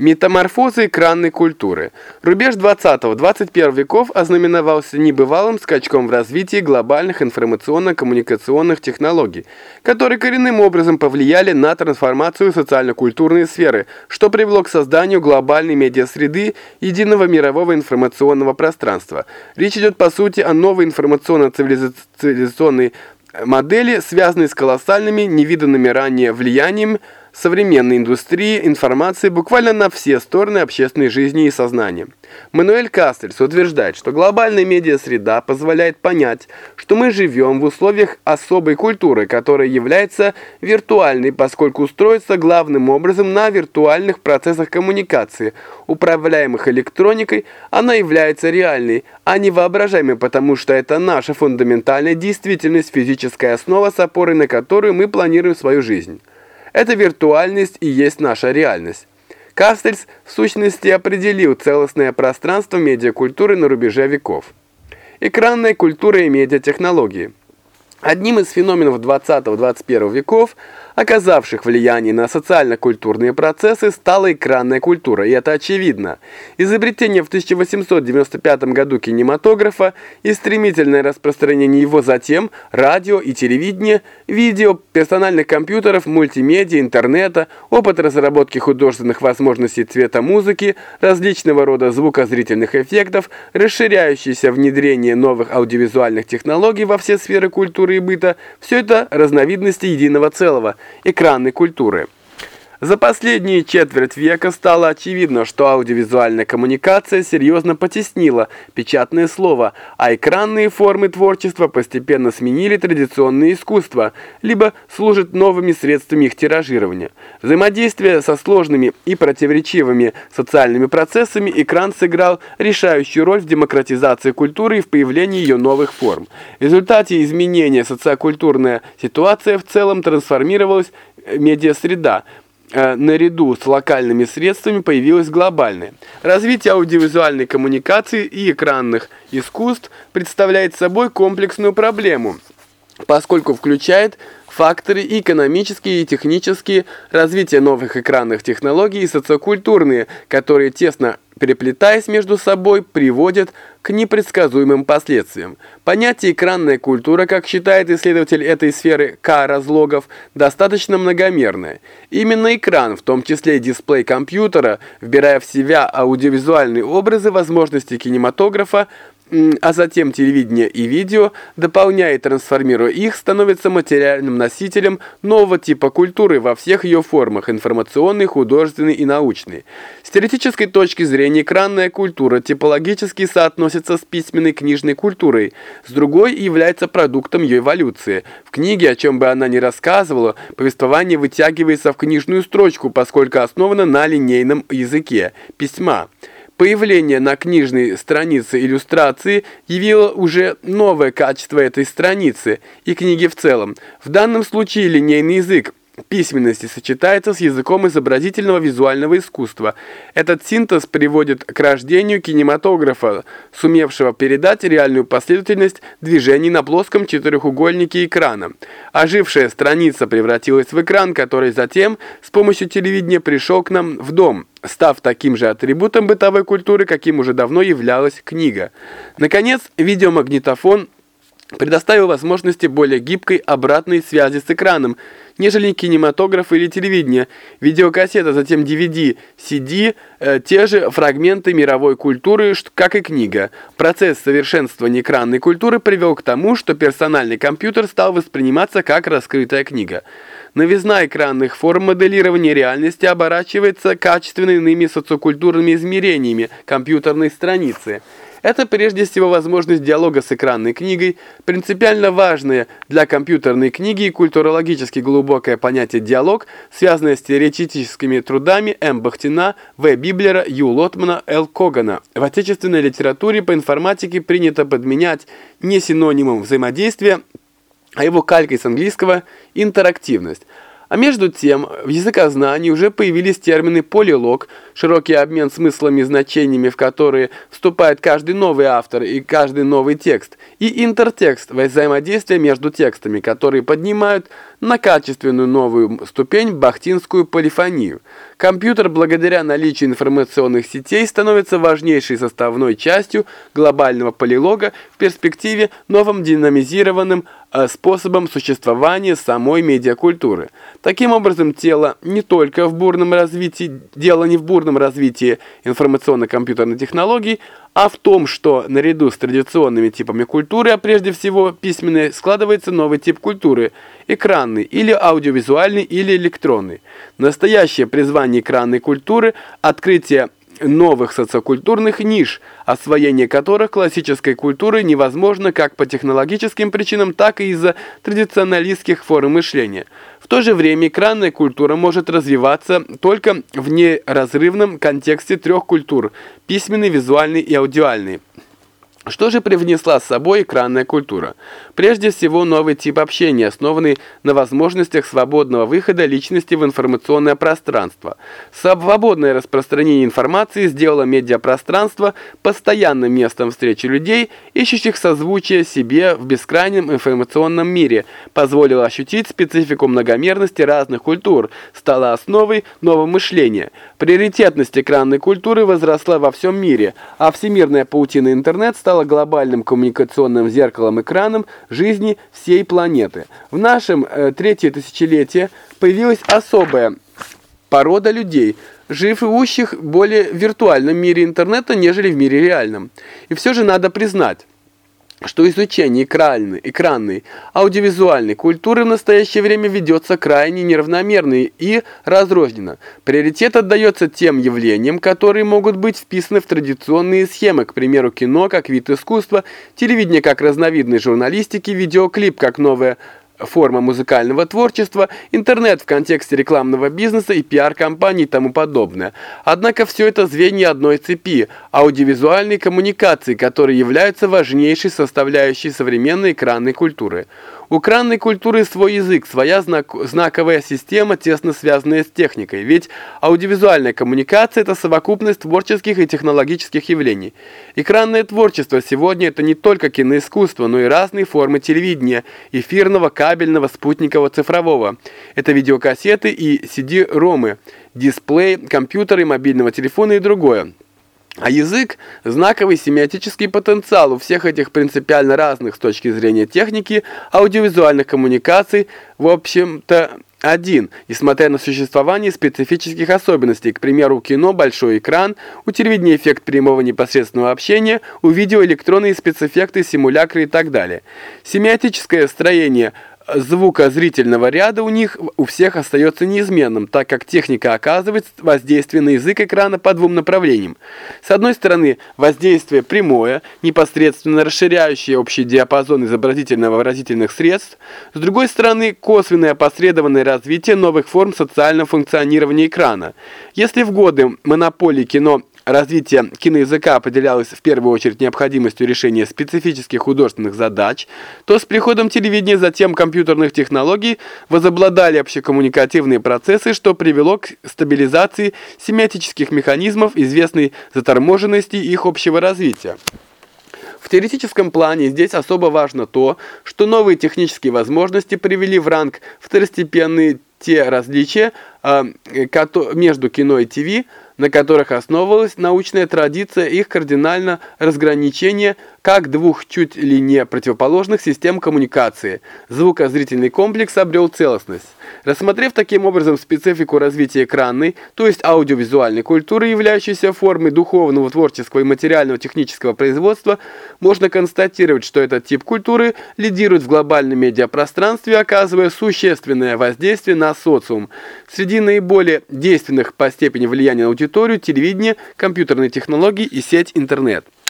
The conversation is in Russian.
Метаморфозы экранной культуры. Рубеж 20-21 веков ознаменовался небывалым скачком в развитии глобальных информационно-коммуникационных технологий, которые коренным образом повлияли на трансформацию социально-культурной сферы, что привело к созданию глобальной медиасреды единого мирового информационного пространства. Речь идет по сути о новой информационно-цивилизационной модели, связанной с колоссальными, невиданными ранее влияниями современной индустрии информации буквально на все стороны общественной жизни и сознания. Мануэль Кастельс утверждает, что глобальная медиасреда позволяет понять, что мы живем в условиях особой культуры, которая является виртуальной, поскольку строится главным образом на виртуальных процессах коммуникации, управляемых электроникой, она является реальной, а не воображаемой, потому что это наша фундаментальная действительность, физическая основа, с опорой на которую мы планируем свою жизнь. Эта виртуальность и есть наша реальность. Кастельс в сущности определил целостное пространство медиакультуры на рубеже веков. Экранная культура и медиатехнологии. Одним из феноменов 20-21 веков – оказавших влияние на социально-культурные процессы, стала экранная культура, и это очевидно. Изобретение в 1895 году кинематографа и стремительное распространение его затем, радио и телевидение, видео, персональных компьютеров, мультимедиа, интернета, опыт разработки художественных возможностей цвета музыки, различного рода звукозрительных эффектов, расширяющееся внедрение новых аудиовизуальных технологий во все сферы культуры и быта – все это разновидности единого целого – экранной культуры. За последние четверть века стало очевидно, что аудиовизуальная коммуникация серьезно потеснила печатное слово, а экранные формы творчества постепенно сменили традиционные искусства, либо служат новыми средствами их тиражирования. Взаимодействие со сложными и противоречивыми социальными процессами экран сыграл решающую роль в демократизации культуры и в появлении ее новых форм. В результате изменения социокультурная ситуация в целом трансформировалась в медиасреда, Э, наряду с локальными средствами появилась глобальная. Развитие аудиовизуальной коммуникации и экранных искусств представляет собой комплексную проблему, поскольку включает факторы экономические и технические, развитие новых экранных технологий и социокультурные, которые тесно переплетаясь между собой, приводят к непредсказуемым последствиям. Понятие «экранная культура», как считает исследователь этой сферы К. Разлогов, достаточно многомерное. Именно экран, в том числе дисплей компьютера, вбирая в себя аудиовизуальные образы, возможности кинематографа, а затем телевидение и видео, дополняя и трансформируя их, становится материальным носителем нового типа культуры во всех ее формах – информационной, художественной и научной. С теоретической точки зрения экранная культура типологически соотносится с письменной книжной культурой, с другой является продуктом ее эволюции. В книге, о чем бы она ни рассказывала, повествование вытягивается в книжную строчку, поскольку основано на линейном языке – письма. Появление на книжной странице иллюстрации явило уже новое качество этой страницы и книги в целом. В данном случае линейный язык письменности сочетается с языком изобразительного визуального искусства. Этот синтез приводит к рождению кинематографа, сумевшего передать реальную последовательность движений на плоском четырехугольнике экрана. Ожившая страница превратилась в экран, который затем с помощью телевидения пришел к нам в дом, став таким же атрибутом бытовой культуры, каким уже давно являлась книга. Наконец, видеомагнитофон предоставил возможности более гибкой обратной связи с экраном, нежели кинематограф или телевидение. Видеокассета, затем DVD, CD э, – те же фрагменты мировой культуры, как и книга. Процесс совершенствования экранной культуры привел к тому, что персональный компьютер стал восприниматься как раскрытая книга. Новизна экранных форм моделирования реальности оборачивается качественными социокультурными измерениями компьютерной страницы – это прежде всего возможность диалога с экранной книгой, принципиально важное для компьютерной книги и культурологически глубокое понятие «диалог», связанное с теоретическими трудами М. Бахтина, В. Библера, Ю. Лотмана, Л. Когана. В отечественной литературе по информатике принято подменять не синонимом взаимодействия, а его калькой с английского «интерактивность». А между тем, в языкознании уже появились термины полилог, широкий обмен смыслами и значениями, в которые вступает каждый новый автор и каждый новый текст, и интертекст, взаимодействие между текстами, которые поднимают на качественную новую ступень бахтинскую полифонию. Компьютер, благодаря наличию информационных сетей, становится важнейшей составной частью глобального полилога в перспективе новым динамизированным э, способом существования самой медиакультуры. Таким образом, тело не только в бурном развитии, дело не в бурном развитии информационно-компьютерной технологий, а в том, что наряду с традиционными типами культуры, а прежде всего письменной, складывается новый тип культуры – экранный, или аудиовизуальный, или электронный. Настоящее призвание экранной культуры – открытие новых социокультурных ниш, освоение которых классической культуры невозможно как по технологическим причинам, так и из-за традиционалистских форм мышления. В то же время экранная культура может развиваться только в неразрывном контексте трех культур – письменной, визуальной и аудиальной. Что же привнесла с собой экранная культура? Прежде всего, новый тип общения, основанный на возможностях свободного выхода личности в информационное пространство. Свободное распространение информации сделало медиапространство постоянным местом встречи людей, ищущих созвучие себе в бескрайнем информационном мире, позволило ощутить специфику многомерности разных культур, стало основой нового мышления. Приоритетность экранной культуры возросла во всем мире, а всемирная паутина интернет стала глобальным коммуникационным зеркалом-экраном жизни всей планеты. В нашем э, третье тысячелетие появилась особая порода людей, живущих более в виртуальном мире интернета, нежели в мире реальном. И все же надо признать, что изучение экранной, экранной, аудиовизуальной культуры в настоящее время ведется крайне неравномерно и разрозненно. Приоритет отдается тем явлениям, которые могут быть вписаны в традиционные схемы, к примеру, кино как вид искусства, телевидение как разновидность журналистики, видеоклип как новая форма музыкального творчества, интернет в контексте рекламного бизнеса и пиар-компаний и тому подобное. Однако все это звенья одной цепи – аудиовизуальной коммуникации, которые являются важнейшей составляющей современной экранной культуры. У экранной культуры свой язык, своя знак знаковая система, тесно связанная с техникой, ведь аудиовизуальная коммуникация – это совокупность творческих и технологических явлений. Экранное творчество сегодня – это не только киноискусство, но и разные формы телевидения, эфирного, кабельного, спутникового, цифрового. Это видеокассеты и CD-ромы, дисплей, компьютеры, мобильного телефона и другое. А язык – знаковый семиотический потенциал у всех этих принципиально разных с точки зрения техники аудиовизуальных коммуникаций, в общем-то, один, несмотря на существование специфических особенностей, к примеру, кино, большой экран, у телевидения эффект прямого непосредственного общения, у видео электронные спецэффекты, симулякры и так далее. Семиотическое строение – звука зрительного ряда у них у всех остается неизменным, так как техника оказывает воздействие на язык экрана по двум направлениям. С одной стороны, воздействие прямое, непосредственно расширяющее общий диапазон изобразительно-выразительных средств, с другой стороны, косвенное опосредованное развитие новых форм социального функционирования экрана. Если в годы монополии кино Развитие киноязыка определялось в первую очередь необходимостью решения специфических художественных задач, то с приходом телевидения, затем компьютерных технологий, возобладали общекоммуникативные процессы, что привело к стабилизации семиотических механизмов, известной заторможенности их общего развития. В теоретическом плане здесь особо важно то, что новые технические возможности привели в ранг второстепенные те различия э, между кино и ТВ, на которых основывалась научная традиция их кардинально разграничения как двух чуть ли не противоположных систем коммуникации. Звукозрительный комплекс обрел целостность. Рассмотрев таким образом специфику развития экранной, то есть аудиовизуальной культуры, являющейся формой духовного, творческого и материального технического производства, можно констатировать, что этот тип культуры лидирует в глобальном медиапространстве, оказывая существенное воздействие на социум. Среди наиболее действенных по степени влияния на аудиторию телевидение, компьютерные технологии и сеть интернет.